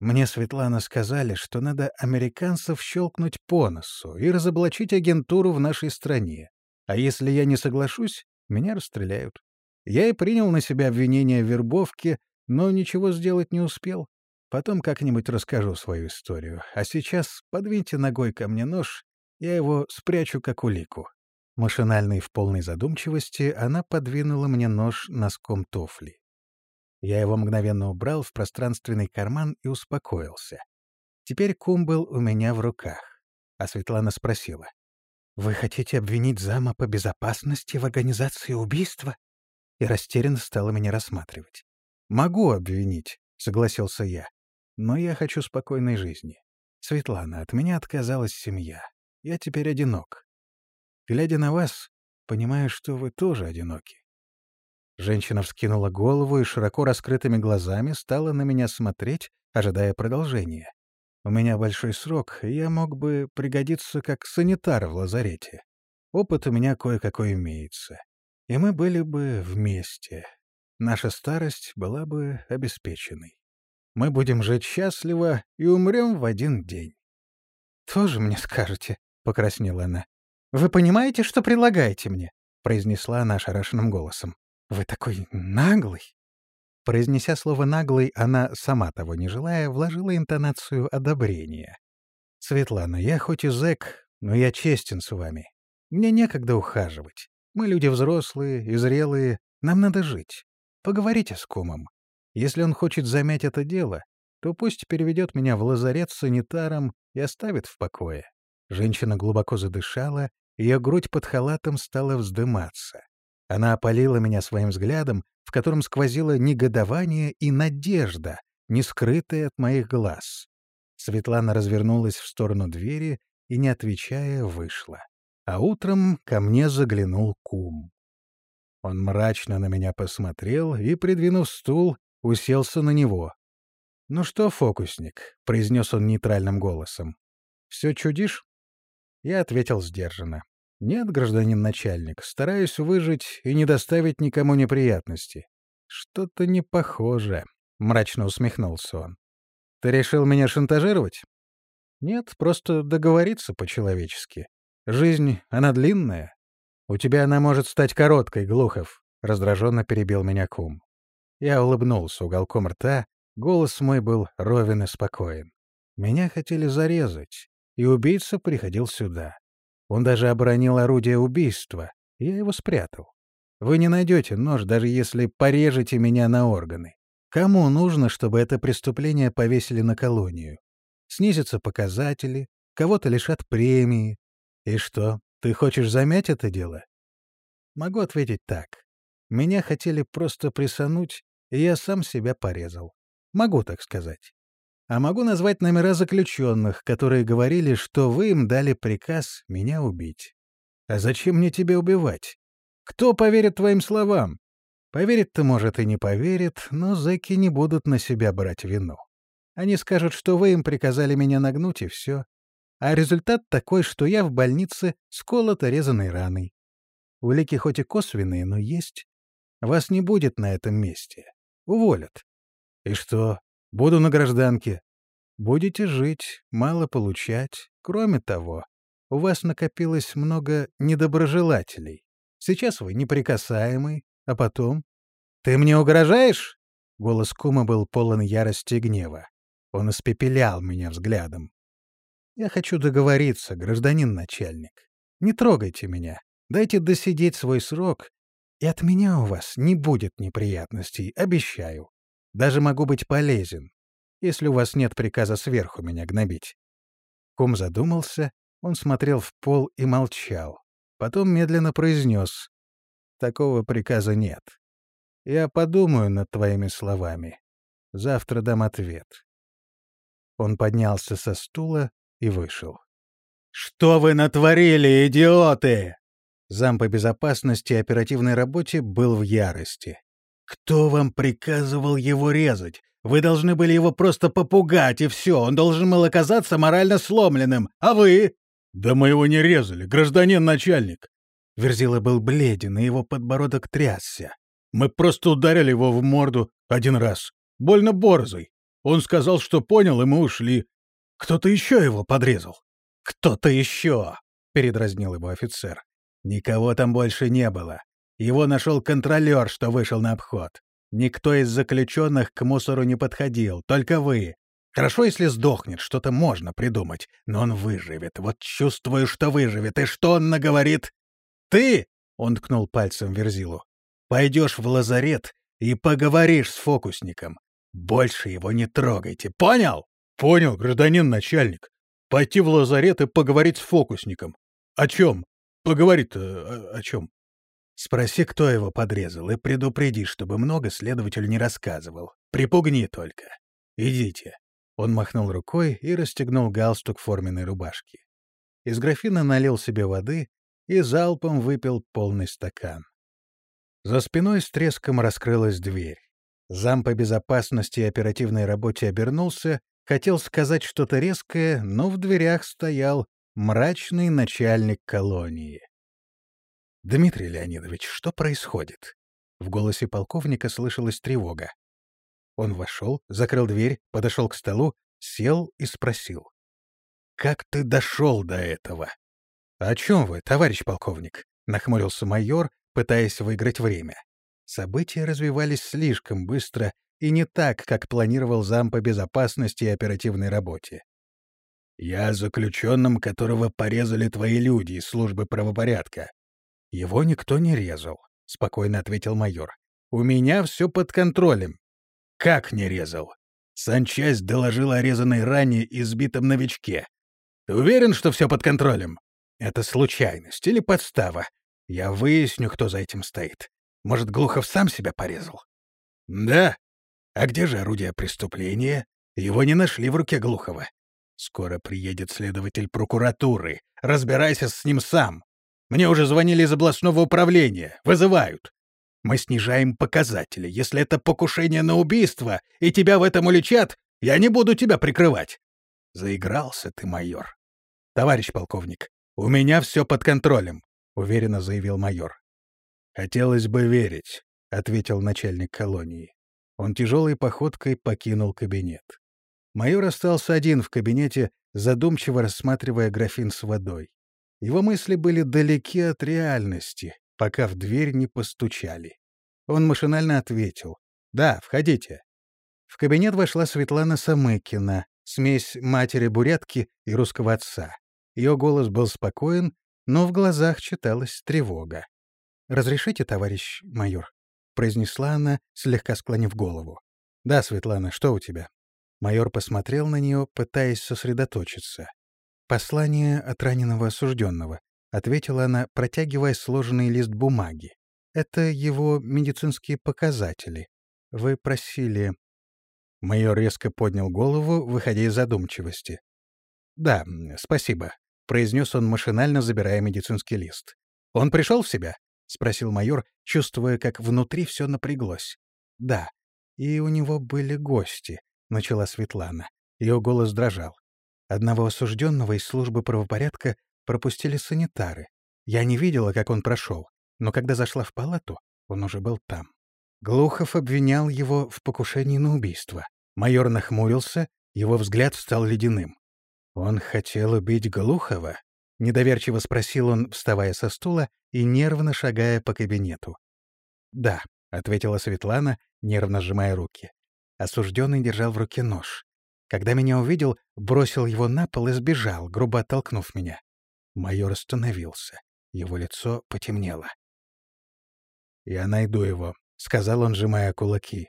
Мне Светлана сказали, что надо американцев щелкнуть по носу и разоблачить агентуру в нашей стране. А если я не соглашусь, меня расстреляют. Я и принял на себя обвинение в вербовке, но ничего сделать не успел. Потом как-нибудь расскажу свою историю. А сейчас подвиньте ногой ко мне нож, я его спрячу как улику. Машинально и в полной задумчивости она подвинула мне нож носком туфли. Я его мгновенно убрал в пространственный карман и успокоился. Теперь кум был у меня в руках. А Светлана спросила. «Вы хотите обвинить зама по безопасности в организации убийства?» И растерянно стала меня рассматривать. «Могу обвинить», — согласился я. «Но я хочу спокойной жизни. Светлана, от меня отказалась семья. Я теперь одинок. Глядя на вас, понимаю, что вы тоже одиноки. Женщина вскинула голову и широко раскрытыми глазами стала на меня смотреть, ожидая продолжения. У меня большой срок, и я мог бы пригодиться как санитар в лазарете. Опыт у меня кое-какой имеется. И мы были бы вместе. Наша старость была бы обеспеченной. Мы будем жить счастливо и умрем в один день. — Тоже мне скажете, — покраснела она. — Вы понимаете, что предлагаете мне? — произнесла она ошарашенным голосом. «Вы такой наглый!» Произнеся слово «наглый», она, сама того не желая, вложила интонацию одобрения. «Светлана, я хоть и зэк, но я честен с вами. Мне некогда ухаживать. Мы люди взрослые и зрелые, нам надо жить. Поговорите с кумом. Если он хочет замять это дело, то пусть переведет меня в лазарет с санитаром и оставит в покое». Женщина глубоко задышала, ее грудь под халатом стала вздыматься. Она опалила меня своим взглядом, в котором сквозило негодование и надежда, не скрытая от моих глаз. Светлана развернулась в сторону двери и, не отвечая, вышла. А утром ко мне заглянул кум. Он мрачно на меня посмотрел и, придвинув стул, уселся на него. «Ну что, фокусник?» — произнес он нейтральным голосом. «Все чудишь?» Я ответил сдержанно. «Нет, гражданин начальник, стараюсь выжить и не доставить никому неприятности». «Что-то не похоже», — мрачно усмехнулся он. «Ты решил меня шантажировать?» «Нет, просто договориться по-человечески. Жизнь, она длинная. У тебя она может стать короткой, Глухов», — раздраженно перебил меня кум. Я улыбнулся уголком рта, голос мой был ровен и спокоен. Меня хотели зарезать, и убийца приходил сюда. Он даже оборонил орудие убийства. Я его спрятал. Вы не найдете нож, даже если порежете меня на органы. Кому нужно, чтобы это преступление повесили на колонию? Снизятся показатели, кого-то лишат премии. И что, ты хочешь замять это дело? Могу ответить так. Меня хотели просто присануть, и я сам себя порезал. Могу так сказать. А могу назвать номера заключенных, которые говорили, что вы им дали приказ меня убить. А зачем мне тебя убивать? Кто поверит твоим словам? Поверит-то, может, и не поверит, но зэки не будут на себя брать вину. Они скажут, что вы им приказали меня нагнуть, и все. А результат такой, что я в больнице с колото-резанной раной. Улики хоть и косвенные, но есть. Вас не будет на этом месте. Уволят. И что, Буду на гражданке. Будете жить, мало получать. Кроме того, у вас накопилось много недоброжелателей. Сейчас вы неприкасаемый, а потом... «Ты мне угрожаешь?» Голос кума был полон ярости и гнева. Он испепелял меня взглядом. «Я хочу договориться, гражданин начальник. Не трогайте меня. Дайте досидеть свой срок, и от меня у вас не будет неприятностей, обещаю. Даже могу быть полезен, если у вас нет приказа сверху меня гнобить». Кум задумался, он смотрел в пол и молчал. Потом медленно произнес. «Такого приказа нет. Я подумаю над твоими словами. Завтра дам ответ». Он поднялся со стула и вышел. «Что вы натворили, идиоты?» Зам по безопасности и оперативной работе был в ярости. «Кто вам приказывал его резать? Вы должны были его просто попугать, и все, он должен был оказаться морально сломленным. А вы?» «Да мы его не резали, гражданин начальник!» Верзила был бледен, и его подбородок трясся. «Мы просто ударили его в морду один раз. Больно борзый. Он сказал, что понял, и мы ушли. Кто-то еще его подрезал». «Кто-то еще!» — передразнил его офицер. «Никого там больше не было. Его нашел контролер, что вышел на обход. Никто из заключенных к мусору не подходил, только вы. Хорошо, если сдохнет, что-то можно придумать, но он выживет. Вот чувствую, что выживет. И что он наговорит? Ты, — он ткнул пальцем Верзилу, — пойдешь в лазарет и поговоришь с фокусником. Больше его не трогайте. Понял? Понял, гражданин начальник. Пойти в лазарет и поговорить с фокусником. О чем? Поговорить-то о, о чем? Спроси, кто его подрезал, и предупреди, чтобы много следователь не рассказывал. Припугни только. Идите. Он махнул рукой и расстегнул галстук форменной рубашки. Из графина налил себе воды и залпом выпил полный стакан. За спиной с треском раскрылась дверь. Зам по безопасности и оперативной работе обернулся, хотел сказать что-то резкое, но в дверях стоял мрачный начальник колонии. «Дмитрий Леонидович, что происходит?» В голосе полковника слышалась тревога. Он вошел, закрыл дверь, подошел к столу, сел и спросил. «Как ты дошел до этого?» «О чем вы, товарищ полковник?» — нахмурился майор, пытаясь выиграть время. События развивались слишком быстро и не так, как планировал зам по безопасности и оперативной работе. «Я заключенным, которого порезали твои люди из службы правопорядка. «Его никто не резал», — спокойно ответил майор. «У меня все под контролем». «Как не резал?» Санчасть доложил о резаной ране и сбитом новичке. «Ты уверен, что все под контролем?» «Это случайность или подстава. Я выясню, кто за этим стоит. Может, Глухов сам себя порезал?» «Да? А где же орудие преступления? Его не нашли в руке Глухова. Скоро приедет следователь прокуратуры. Разбирайся с ним сам. Мне уже звонили из областного управления. Вызывают. Мы снижаем показатели. Если это покушение на убийство, и тебя в этом уличат, я не буду тебя прикрывать. Заигрался ты, майор. Товарищ полковник, у меня все под контролем, — уверенно заявил майор. Хотелось бы верить, — ответил начальник колонии. Он тяжелой походкой покинул кабинет. Майор остался один в кабинете, задумчиво рассматривая графин с водой. Его мысли были далеки от реальности, пока в дверь не постучали. Он машинально ответил. «Да, входите». В кабинет вошла Светлана Самыкина, смесь матери-бурятки и русского отца. Ее голос был спокоен, но в глазах читалась тревога. «Разрешите, товарищ майор?» — произнесла она, слегка склонив голову. «Да, Светлана, что у тебя?» Майор посмотрел на нее, пытаясь сосредоточиться. «Послание от раненого осужденного», — ответила она, протягивая сложенный лист бумаги. «Это его медицинские показатели. Вы просили...» Майор резко поднял голову, выходя из задумчивости. «Да, спасибо», — произнес он машинально, забирая медицинский лист. «Он пришел в себя?» — спросил майор, чувствуя, как внутри все напряглось. «Да, и у него были гости», — начала Светлана. Ее голос дрожал. Одного осужденного из службы правопорядка пропустили санитары. Я не видела, как он прошел, но когда зашла в палату, он уже был там. Глухов обвинял его в покушении на убийство. Майор нахмурился, его взгляд стал ледяным. «Он хотел убить Глухова?» — недоверчиво спросил он, вставая со стула и нервно шагая по кабинету. «Да», — ответила Светлана, нервно сжимая руки. Осужденный держал в руке нож. Когда меня увидел, бросил его на пол и сбежал, грубо оттолкнув меня. Майор остановился. Его лицо потемнело. «Я найду его», — сказал он, сжимая кулаки.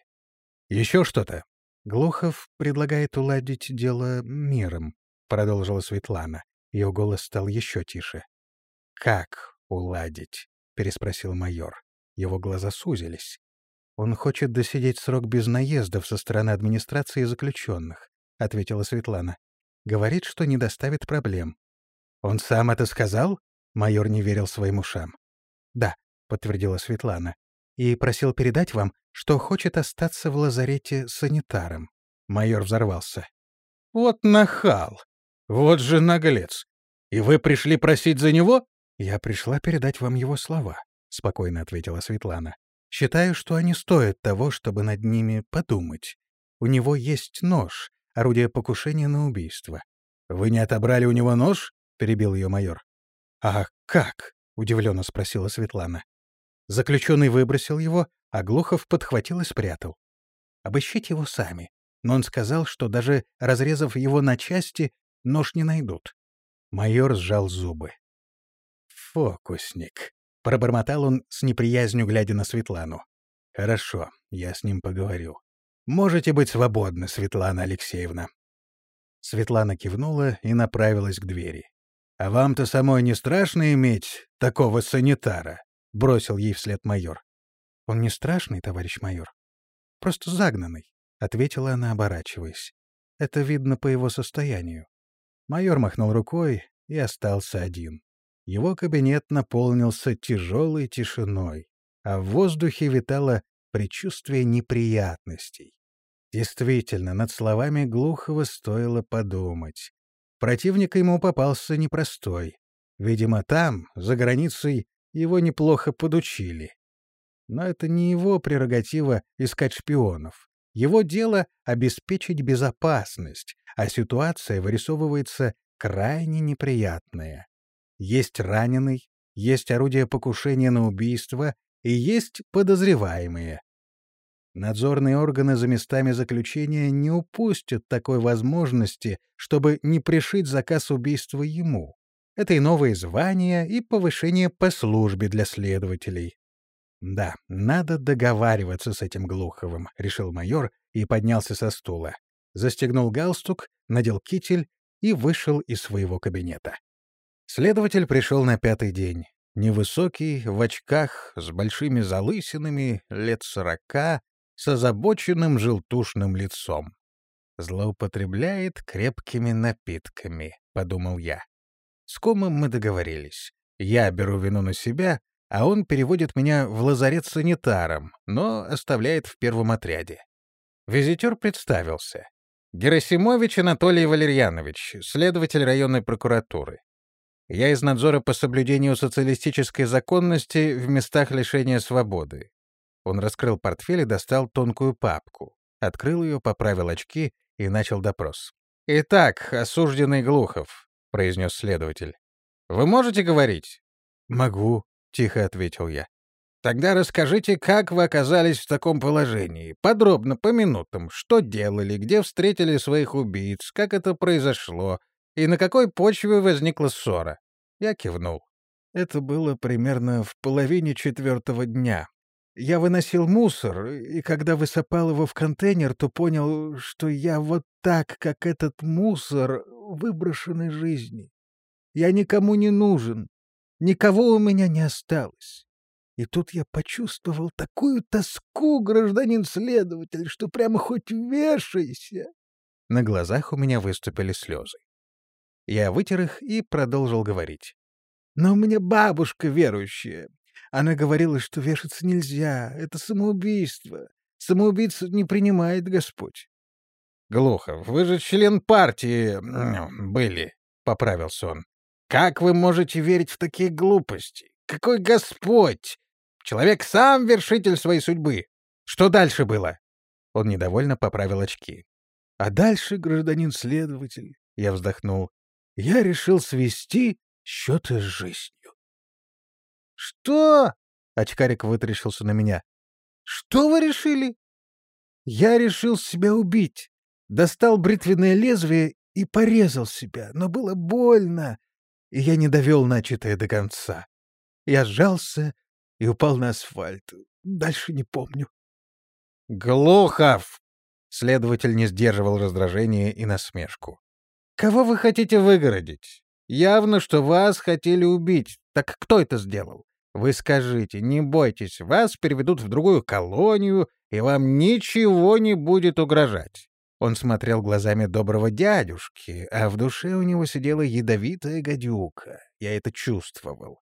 «Еще что-то?» «Глухов предлагает уладить дело миром», — продолжила Светлана. Ее голос стал еще тише. «Как уладить?» — переспросил майор. Его глаза сузились. «Он хочет досидеть срок без наездов со стороны администрации заключенных. — ответила Светлана. «Говорит, что не доставит проблем». «Он сам это сказал?» — майор не верил своим ушам. «Да», — подтвердила Светлана. «И просил передать вам, что хочет остаться в лазарете санитаром». Майор взорвался. «Вот нахал! Вот же наглец! И вы пришли просить за него?» «Я пришла передать вам его слова», — спокойно ответила Светлана. «Считаю, что они стоят того, чтобы над ними подумать. У него есть нож, орудие покушения на убийство. — Вы не отобрали у него нож? — перебил ее майор. — А как? — удивленно спросила Светлана. Заключенный выбросил его, а Глухов подхватил и спрятал. Обыщите его сами. Но он сказал, что даже разрезав его на части, нож не найдут. Майор сжал зубы. «Фокусник», — пробормотал он с неприязнью, глядя на Светлану. «Хорошо, я с ним поговорю. Можете быть свободны, Светлана Алексеевна». Светлана кивнула и направилась к двери. «А вам-то самой не страшно иметь такого санитара?» — бросил ей вслед майор. «Он не страшный, товарищ майор. Просто загнанный», — ответила она, оборачиваясь. «Это видно по его состоянию». Майор махнул рукой и остался один. Его кабинет наполнился тяжелой тишиной, а в воздухе витало предчувствие неприятностей. Действительно, над словами Глухова стоило подумать. Противник ему попался непростой. Видимо, там, за границей, его неплохо подучили. Но это не его прерогатива искать шпионов. Его дело — обеспечить безопасность, а ситуация вырисовывается крайне неприятная. Есть раненый, есть орудие покушения на убийство и есть подозреваемые. Надзорные органы за местами заключения не упустят такой возможности, чтобы не пришить заказ убийства ему. Это и новые звания, и повышение по службе для следователей. Да, надо договариваться с этим Глуховым, решил майор и поднялся со стула. Застегнул галстук, надел китель и вышел из своего кабинета. Следователь пришел на пятый день. Невысокий, в очках, с большими залысинами, лет сорока, с озабоченным желтушным лицом. «Злоупотребляет крепкими напитками», — подумал я. С комом мы договорились. Я беру вину на себя, а он переводит меня в лазарет санитаром, но оставляет в первом отряде. Визитер представился. Герасимович Анатолий Валерьянович, следователь районной прокуратуры. Я из надзора по соблюдению социалистической законности в местах лишения свободы. Он раскрыл портфель и достал тонкую папку. Открыл ее, поправил очки и начал допрос. «Итак, осужденный Глухов», — произнес следователь. «Вы можете говорить?» «Могу», — тихо ответил я. «Тогда расскажите, как вы оказались в таком положении. Подробно, по минутам. Что делали, где встретили своих убийц, как это произошло, и на какой почве возникла ссора?» Я кивнул. Это было примерно в половине четвертого дня. Я выносил мусор, и когда высыпал его в контейнер, то понял, что я вот так, как этот мусор, выброшен из жизни. Я никому не нужен, Никого у меня не осталось. И тут я почувствовал такую тоску, гражданин-следователь, что прямо хоть вешайся. На глазах у меня выступили слезы. Я вытер их и продолжил говорить. Но у меня бабушка верующая. Она говорила, что вешаться нельзя, это самоубийство. Самоубийцу не принимает Господь. — Глухов, вы же член партии были, — поправился он. Как вы можете верить в такие глупости? Какой Господь? Человек сам вершитель своей судьбы. Что дальше было? Он недовольно поправил очки. А дальше, гражданин следователь, я вздохнул, я решил свести счеты с жизнью. Что? Очкарик вытрешился на меня. Что вы решили? Я решил себя убить. Достал бритвенное лезвие и порезал себя, но было больно и я не довел начатое до конца. Я сжался и упал на асфальт. Дальше не помню. «Глухов!» — следователь не сдерживал раздражения и насмешку. «Кого вы хотите выгородить? Явно, что вас хотели убить. Так кто это сделал? Вы скажите, не бойтесь, вас переведут в другую колонию, и вам ничего не будет угрожать. Он смотрел глазами доброго дядюшки, а в душе у него сидела ядовитая гадюка. Я это чувствовал.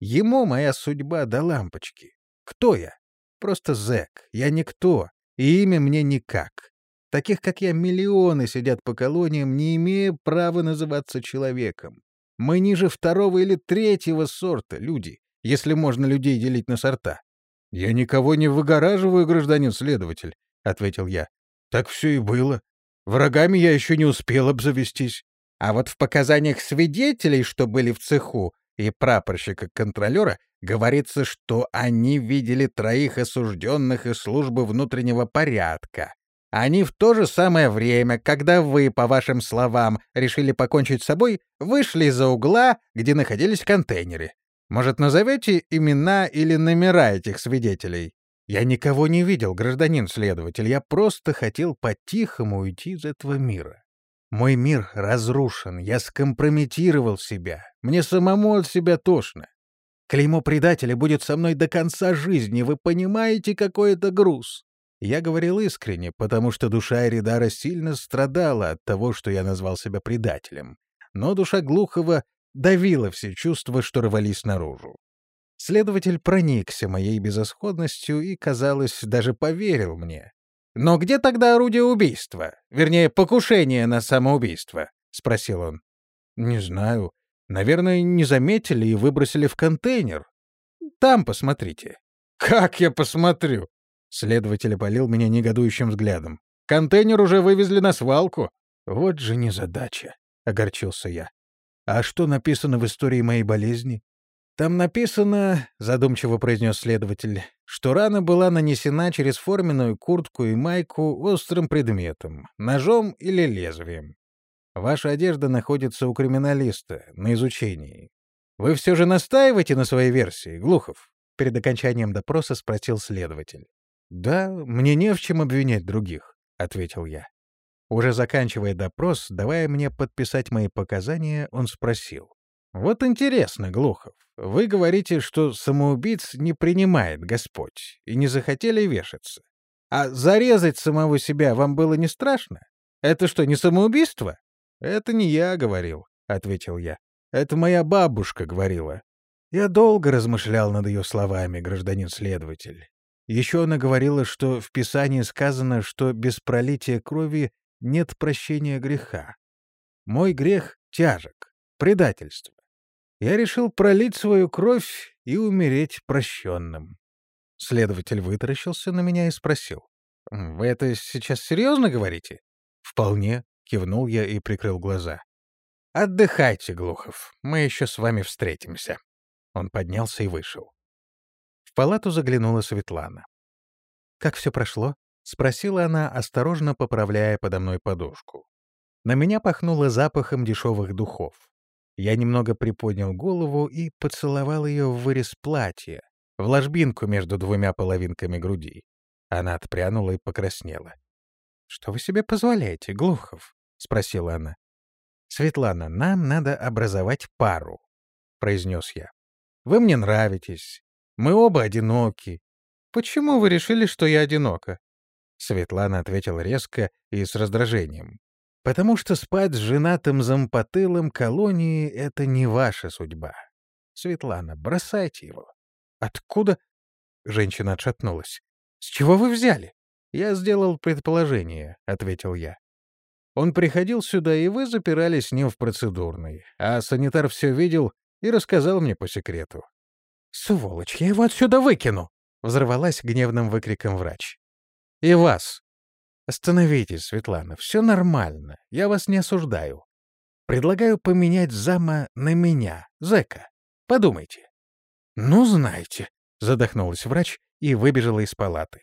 Ему моя судьба до лампочки. Кто я? Просто зэк. Я никто. И имя мне никак. Таких, как я, миллионы сидят по колониям, не имея права называться человеком. Мы ниже второго или третьего сорта, люди, если можно людей делить на сорта. — Я никого не выгораживаю, гражданин следователь, — ответил я. Так все и было. Врагами я еще не успел обзавестись. А вот в показаниях свидетелей, что были в цеху, и прапорщика-контролера, говорится, что они видели троих осужденных из службы внутреннего порядка. Они в то же самое время, когда вы, по вашим словам, решили покончить с собой, вышли из-за угла, где находились контейнеры. Может, назовете имена или номера этих свидетелей? Я никого не видел, гражданин следователь, я просто хотел по-тихому уйти из этого мира. Мой мир разрушен, я скомпрометировал себя, мне самому от себя тошно. Клеймо предателя будет со мной до конца жизни, вы понимаете, какой это груз? Я говорил искренне, потому что душа Эридара сильно страдала от того, что я назвал себя предателем. Но душа Глухова давила все чувства, что рвались наружу. Следователь проникся моей безысходностью и, казалось, даже поверил мне. «Но где тогда орудие убийства? Вернее, покушение на самоубийство?» — спросил он. «Не знаю. Наверное, не заметили и выбросили в контейнер. Там посмотрите». «Как я посмотрю?» Следователь опалил меня негодующим взглядом. «Контейнер уже вывезли на свалку». «Вот же незадача», — огорчился я. «А что написано в истории моей болезни?» «Там написано, — задумчиво произнес следователь, — что рана была нанесена через форменную куртку и майку острым предметом, ножом или лезвием. Ваша одежда находится у криминалиста на изучении. Вы все же настаиваете на своей версии, Глухов?» Перед окончанием допроса спросил следователь. «Да, мне не в чем обвинять других», — ответил я. Уже заканчивая допрос, давая мне подписать мои показания, он спросил. «Вот интересно, Глухов, вы говорите, что самоубийц не принимает Господь, и не захотели вешаться. А зарезать самого себя вам было не страшно? Это что, не самоубийство? Это не я говорил, — ответил я. Это моя бабушка говорила. Я долго размышлял над ее словами, гражданин следователь. Еще она говорила, что в Писании сказано, что без пролития крови нет прощения греха. Мой грех — тяжек, предательство я решил пролить свою кровь и умереть прощенным. Следователь вытаращился на меня и спросил. «Вы это сейчас серьезно говорите?» «Вполне», — кивнул я и прикрыл глаза. «Отдыхайте, Глухов, мы еще с вами встретимся». Он поднялся и вышел. Палату заглянула Светлана. «Как все прошло?» — спросила она, осторожно поправляя подо мной подушку. На меня пахнуло запахом дешевых духов. Я немного приподнял голову и поцеловал ее в вырез платья, в ложбинку между двумя половинками груди. Она отпрянула и покраснела. — Что вы себе позволяете, Глухов? — спросила она. — Светлана, нам надо образовать пару, — произнес я. — Вы мне нравитесь. Мы оба одиноки. Почему вы решили, что я одинока? Светлана ответила резко и с раздражением. Потому что спать с женатым зампотылым колонии — это не ваша судьба. Светлана, бросайте его. Откуда? Женщина отшатнулась. С чего вы взяли? Я сделал предположение, — ответил я. Он приходил сюда, и вы запирались с ним в процедурной, а санитар все видел и рассказал мне по секрету. «Сволочь, я его отсюда выкину!» — взорвалась гневным выкриком врач. «И вас!» Остановитесь, Светлана, все нормально, я вас не осуждаю. Предлагаю поменять зама на меня, зэка. Подумайте. Ну, знаете, задохнулась врач и выбежала из палаты.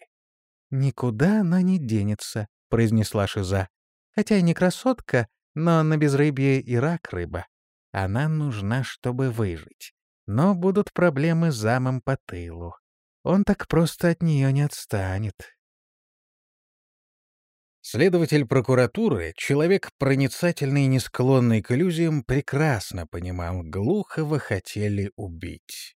Никуда она не денется, произнесла Шиза. Хотя и не красотка, но на безрыбье и рак рыба. Она нужна, чтобы выжить. Но будут проблемы с замом по тылу. Он так просто от нее не отстанет. Следователь прокуратуры, человек проницательный и не склонный к иллюзиям, прекрасно понимал, Глухова хотели убить.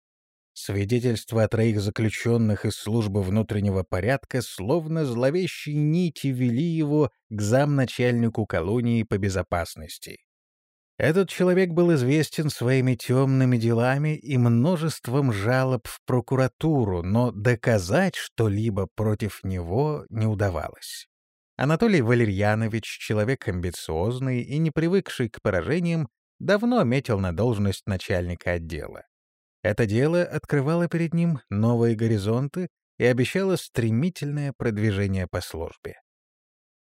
Свидетельства о троих заключенных из службы внутреннего порядка словно зловещие нити вели его к замначальнику колонии по безопасности. Этот человек был известен своими темными делами и множеством жалоб в прокуратуру, но доказать что-либо против него не удавалось. Анатолий Валерьянович, человек амбициозный и не привыкший к поражениям, давно метил на должность начальника отдела. Это дело открывало перед ним новые горизонты и обещало стремительное продвижение по службе.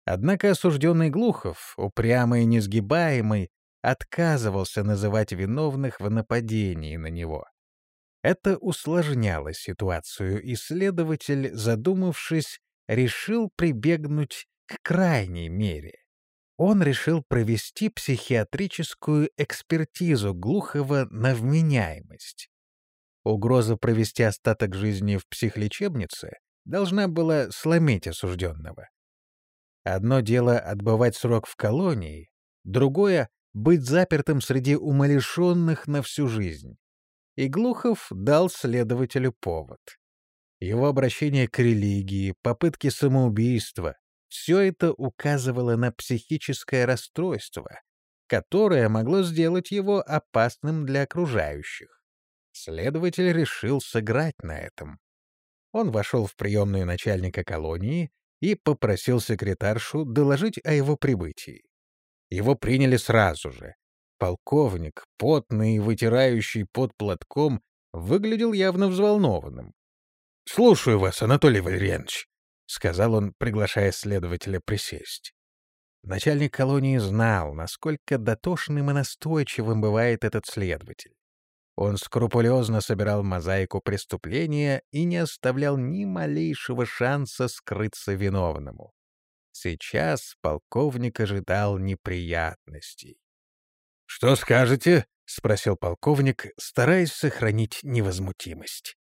Однако осужденный Глухов, упрямый и несгибаемый, отказывался называть виновных в нападении на него. Это усложняло ситуацию, и следователь, задумавшись, решил прибегнуть к крайней мере. Он решил провести психиатрическую экспертизу Глухова на вменяемость. Угроза провести остаток жизни в психлечебнице должна была сломить осужденного. Одно дело отбывать срок в колонии, другое — быть запертым среди умалишенных на всю жизнь. И Глухов дал следователю повод. Его обращение к религии, попытки самоубийства — все это указывало на психическое расстройство, которое могло сделать его опасным для окружающих. Следователь решил сыграть на этом. Он вошел в приемную начальника колонии и попросил секретаршу доложить о его прибытии. Его приняли сразу же. Полковник, потный и вытирающий под платком, выглядел явно взволнованным. — Слушаю вас, Анатолий Валерьянович, — сказал он, приглашая следователя присесть. Начальник колонии знал, насколько дотошным и настойчивым бывает этот следователь. Он скрупулезно собирал мозаику преступления и не оставлял ни малейшего шанса скрыться виновному. Сейчас полковник ожидал неприятностей. — Что скажете? — спросил полковник, стараясь сохранить невозмутимость.